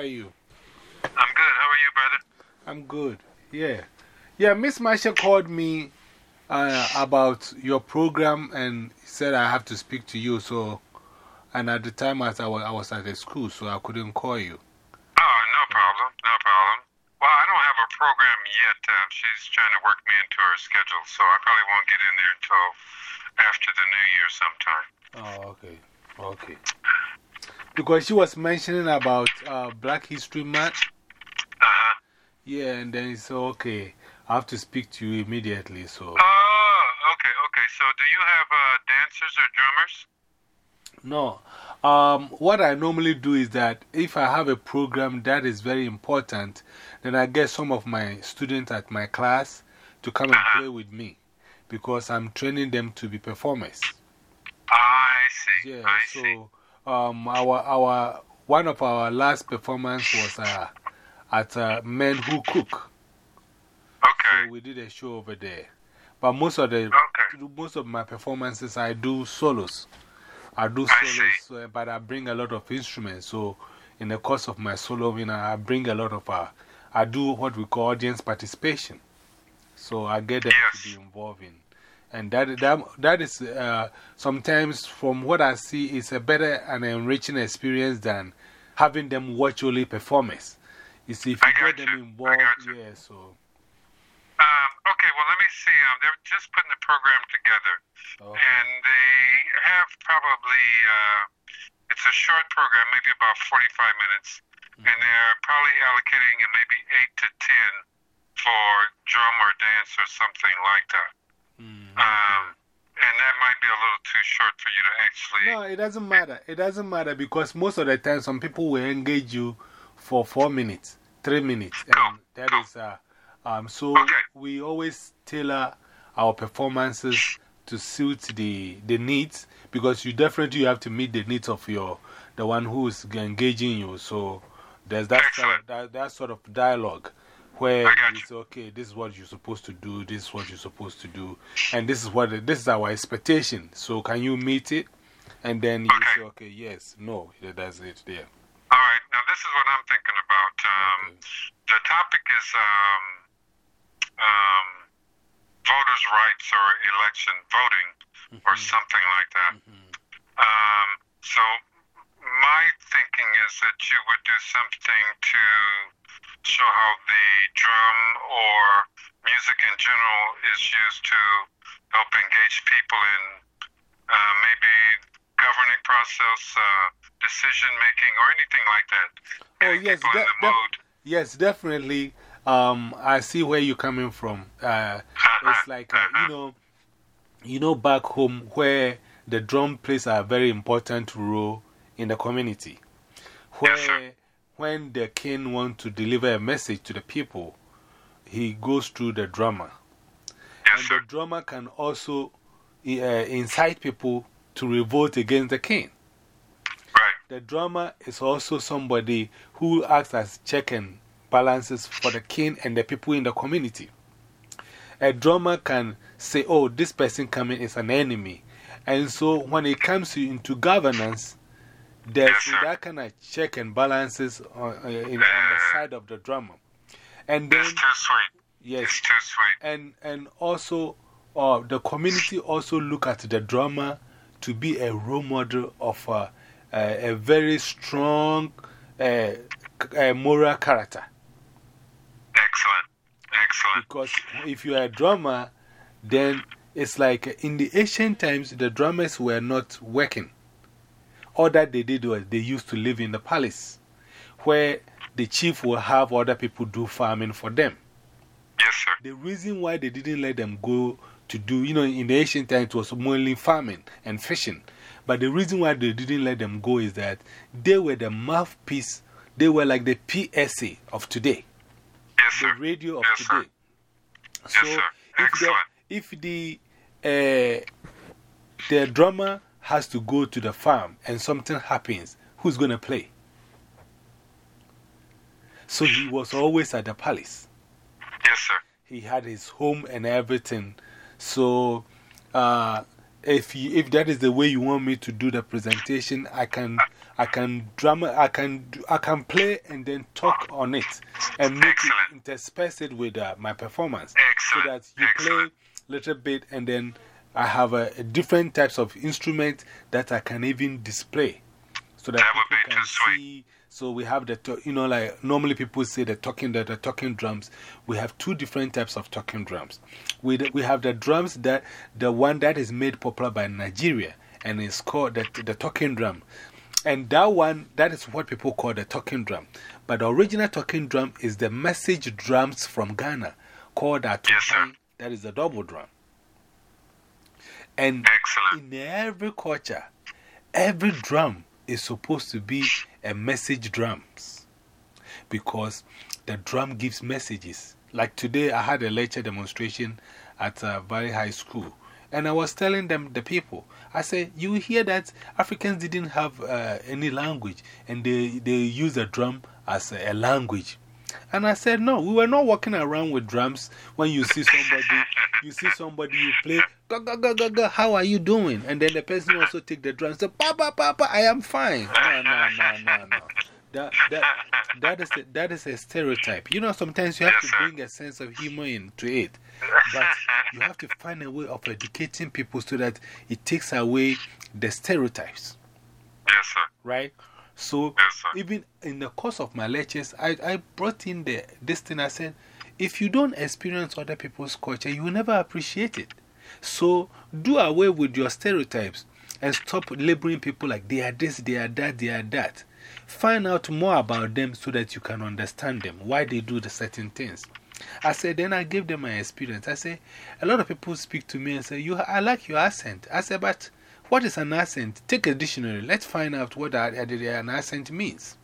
are you? I'm good. How are you, brother? I'm good. Yeah. Yeah, Miss Marsha called me uh, about your program and said I have to speak to you. So, and at the time I was, I was at the school, so I couldn't call you. Oh, no problem. No problem. Well, I don't have a program yet. Um, she's trying to work me into her schedule, so I probably won't get in there until after the new year sometime. Oh, okay. Okay. Because she was mentioning about uh, Black History Month. Uh huh. Yeah, and then it's okay. I have to speak to you immediately. So, Oh, okay, okay. So, do you have uh, dancers or drummers? no. Um, what I normally do is that if I have a program that is very important, then I get some of my students at my class to come and -huh. play with me because I'm training them to be performers. I see. Yeah, I see. Um, our, our, one of our last performance was uh, at uh, Men Who Cook. Okay. So we did a show over there. But most of, the, Okay. most of my performances, I do solos. I do I solos, see. but I bring a lot of instruments. So, in the course of my solo, you know, I bring a lot of, uh, I do what we call audience participation. So, I get them Yes. to be involved in. And that, that, that is uh, sometimes, from what I see, is a better and enriching experience than having them watch only performers. You see, if you get them you. Involved, yeah, so. Um, okay, well, let me see. Um, they're just putting the program together. Okay. And they have probably, uh, it's a short program, maybe about 45 minutes. And they're probably allocating maybe 8 to 10 for drum or dance or something like that. Um, and that might be a little too short for you to actually. No, it doesn't matter. It doesn't matter because most of the time, some people will engage you for four minutes, three minutes. And that cool. is, uh, um, so Okay. we always tailor our performances to suit the, the needs because you definitely have to meet the needs of your, the one who is engaging you. So there's that, sort of, that, that sort of dialogue where I got you you. say, okay, this is what you're supposed to do, this is what you're supposed to do, and this is what this is our expectation. So, can you meet it? And then you Okay. say, okay, yes, no, that's it there. All right, now this is what I'm thinking about. Um, Okay. The topic is um, um, voters' rights or election voting or something like that. Um, so my thinking is that you would do something to show how the drum or music in general is used to help engage people in uh, maybe governing process, uh, decision making, or anything like that. Oh, Getting yes, people in that- the that- mood. Yes, definitely. Um, I see where you're coming from. Uh, it's like, uh, you know, you know, back home where the drum plays a very important role in the community. Where Yes. When the king wants to deliver a message to the people, he goes through the drummer. Yes, And the drummer can also uh, incite people to revolt against the king. Right. The drummer is also somebody who acts as check and balances for the king and the people in the community. A drummer can say, oh, this person coming is an enemy. And so when it comes to, into governance, there's that kind of check and balances on, uh, in, on the side of the drummer. And then, It's too sweet. yes, It's too sweet. and, and also uh, the community also look at the drummer to be a role model of uh, a, a very strong uh, uh, moral character. Excellent. Excellent. Because if you are a drummer, then it's like in the ancient times, the drummers were not working. All that they did was they used to live in the palace, where the chief will have other people do farming for them. Yes, sir. The reason why they didn't let them go to do, you know, in the ancient times it was mainly farming and fishing. But the reason why they didn't let them go is that they were the mouthpiece, they were like the PSA of today, Yes, sir. the radio of Yes, sir. today. So Yes, sir. if the, if the, uh, the drummer has to go to the farm and something happens, who's going to play? So he was always at the palace. Yes, sir. He had his home and everything. So, uh, if, you, if that is the way you want me to do the presentation, I can, I can drum, I can, I can play and then talk on it and make Excellent. it, intersperse it with uh, my performance. Excellent. So that you Excellent. play a little bit and then I have a, a different types of instrument that I can even display. So that, That would be can too sweet. see. So we have the, you know, like normally people say the talking, the, the talking drums. We have two different types of talking drums. We, we have the drums that, the one that is made popular by Nigeria and it's called the, the talking drum. And that one, that is what people call the talking drum. But the original talking drum is the message drums from Ghana called a Yes, sir. that is the double drum. And Excellent. in every culture, every drum is supposed to be a message drums because the drum gives messages. Like today, I had a lecture demonstration at a very high school, and I was telling them, the people, I said, You hear that Africans didn't have uh, any language and they, they use the drum as a, a language. And I said, No, we were not walking around with drums when you see somebody, you see somebody, you play, go, go, go, go, go, how are you doing? And then the person also take the drums, say, Papa, Papa, I am fine. No, no, no, no, no. That, that, that, is a, that is a stereotype. You know, sometimes you have to bring a sense of humor into it. But you have to find a way of educating people so that it takes away the stereotypes, Yes, sir. right? So, Yes, even in the course of my lectures, I, I brought in the, this thing. I said, if you don't experience other people's culture, you will never appreciate it. So, do away with your stereotypes and stop labeling people like they are this, they are that, they are that. Find out more about them so that you can understand them, why they do the certain things. I said, then I gave them my experience. I said, a lot of people speak to me and say, you, I like your accent. I said, but what is an accent? Take a dictionary. Let's find out what an accent means.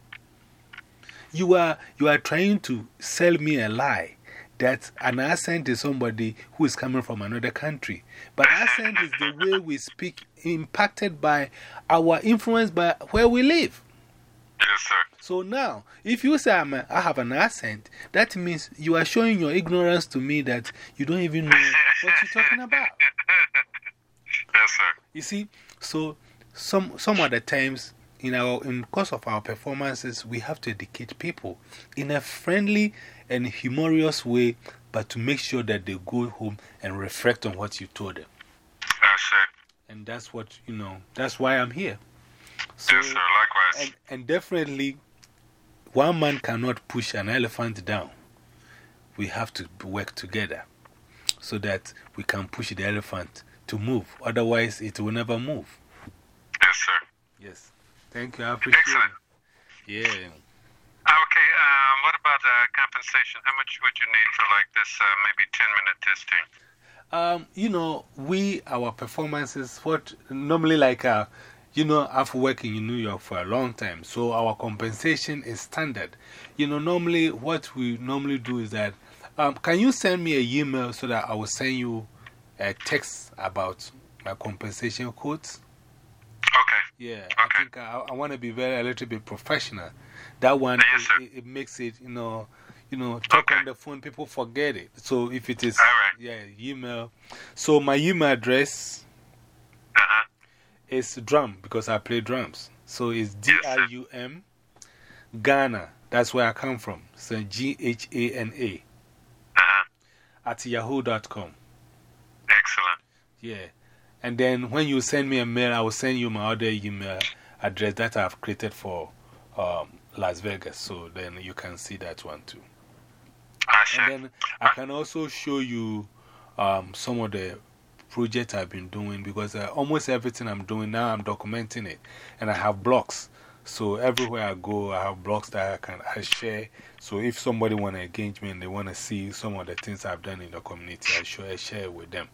You are, you are trying to sell me a lie that an accent is somebody who is coming from another country. But accent is the way we speak, impacted by our influence by where we live. Yes, sir. So now, if you say I'm a, I have an accent, that means you are showing your ignorance to me that you don't even know what you're talking about. Yes, sir. You see, so some, some other times in our in course of our performances, we have to educate people in a friendly and humorous way, but to make sure that they go home and reflect on what you told them. Yes, sir. And that's what, you know, that's why I'm here. So, Yes, sir. Likewise. and, and definitely, one man cannot push an elephant down. We have to work together so that we can push the elephant to move. Otherwise, it will never move. Yes, sir. Yes. Thank you. I appreciate Excellent. it. Yeah. Okay, um, what about uh, compensation? How much would you need for like this uh, maybe 10 minute testing? Um, you know, we, our performances, what normally like, uh, you know, I've worked in New York for a long time, so our compensation is standard. You know, normally what we normally do is that, um, can you send me an email so that I will send you a text about my compensation quotes? Okay. Yeah, I think I, I want to be very, a little bit professional. That one, Yes, it, it makes it, you know, you know, talk Okay. on the phone, people forget it. So if it is, right. yeah, email. So my email address Uh huh. is drum because I play drums. So it's D. R U M Ghana. That's where I come from. So G H A N A Uh huh. at yahoo.com. Excellent. Yeah. And then when you send me a mail, I will send you my other email address that I've created for um, Las Vegas. So then you can see that one too. And then I can also show you um, some of the projects I've been doing because uh, almost everything I'm doing now, I'm documenting it. And I have blocks. So everywhere I go, I have blogs that I can I share. So if somebody want to engage me and they want to see some of the things I've done in the community, I share, I share it with them.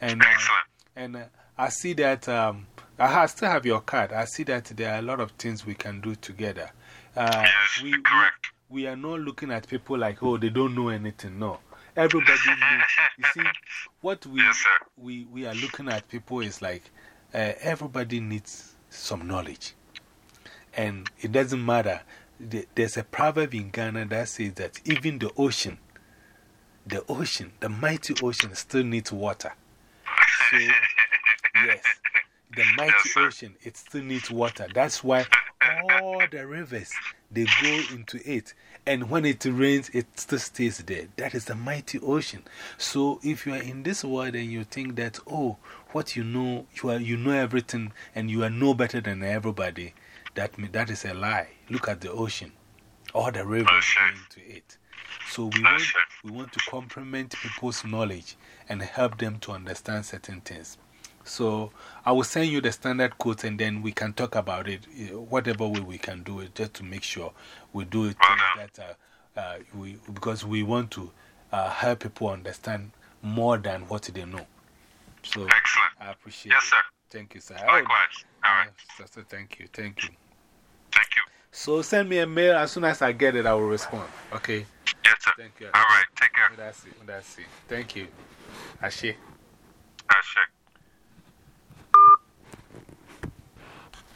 And, uh, Excellent. And uh, I see that um, I still have your card. I see that there are a lot of things we can do together. Uh, Yes, we, we, correct. we are not looking at people like, oh, they don't know anything. No. Everybody knows. You see, what we, Yes, we, we are looking at people is like uh, everybody needs some knowledge. And it doesn't matter. There's a proverb in Ghana that says that even the ocean, the ocean, the mighty ocean still needs water. Yes, the mighty Yes, ocean, it still needs water. That's why all the rivers, they go into it. And when it rains, it still stays there. That is the mighty ocean. So if you are in this world and you think that, oh, what you know, you, are, you know everything and you are no better than everybody, that, that is a lie. Look at the ocean. All the rivers oh, go into it. So we want, we want to complement people's knowledge and help them to understand certain things. So I will send you the standard quotes and then we can talk about it, whatever way we can do it, just to make sure we do it that, uh, we, because we want to uh, help people understand more than what they know. So Excellent. I appreciate yes, it. sir. Thank you, sir. Likewise. All right. Uh, so, thank you. Thank you. Thank you. So send me a mail as soon as I get it, I will respond. Okay. Thank you. All right. Take care. That's it. That's it. Thank you. Ashe.